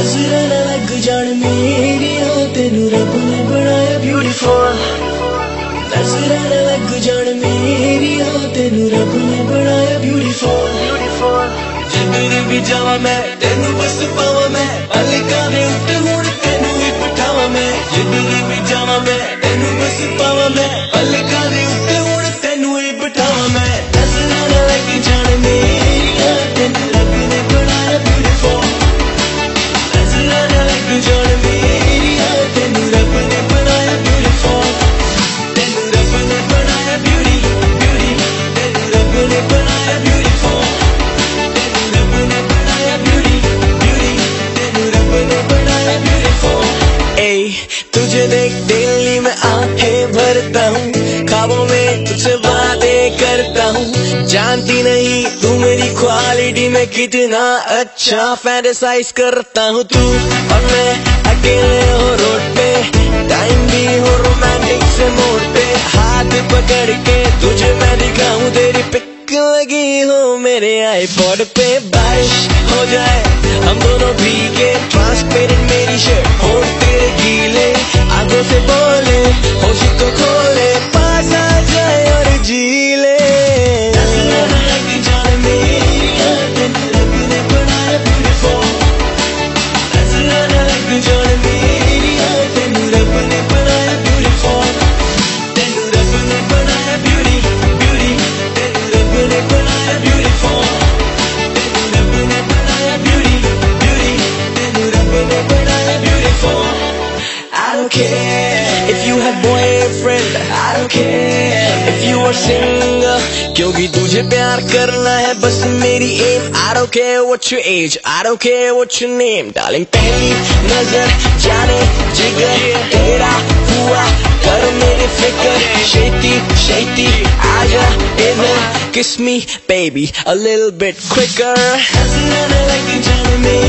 ਨਜ਼ਰਾਂ ਨਾ ਲੱਗ ਜਾਣ ਮੇਰੀਆਂ ਤੈਨੂੰ ਰੱਬ ਨੇ ਬਣਾਇਆ ਬਿਊਟੀਫੁਲ ਨਜ਼ਰਾਂ ਨਾ ਲੱਗ ਜਾਣ ਮੇਰੀਆਂ ਤੈਨੂੰ ਰੱਬ ਨੇ ਬਣਾਇਆ ਬਿਊਟੀਫੁਲ ਜਿੱਧਰ ਵੀ ਜਾਵਾਂ ਮੈਂ, ਤੈਨੂੰ ਬਸ ਪਾਵਾਂ ਮੈਂ। ਅਲਕਾ ਦੇ ਉੱਤੇ ਹੁਣ ਤੈਨੂੰ ਹੀ ਪਠਾਵਾਂ ਮੈਂ। ਜਿੱਧਰ ਵੀ ਜਾਵਾਂ ਮੈਂ, ਤੈਨੂੰ ਬਸ ਪਾਵਾਂ ਮੈਂ। तुझे देख दिल्ली में आँखें भरता हूँ। ख्वाबों में तुझसे बातें करता हूँ। जानती नहीं तू मेरी क्वालिटी में कितना अच्छा फैंटेसाइज करता हूँ। तू और मैं अकेले हो रोड पे टाइम भी हो रोमांटिक से मोड़ पे। हाथ पकड़ के तुझे मैं दिखाऊँ, तेरी पिक लगी हो मेरे आईपॉड पे। बारिश हो जाए care if you have boyfriend I don't care if you are single क्योंकि तुझे प्यार करना है बस मेरी aim I don't care what your age I don't care what your name darling पहली नजर जाने जिगर तेरा हुआ कर मेरी फिक्र शेती शेती आजा इधर kiss me baby a little bit quicker नजर न लग जाने मेरी तेरे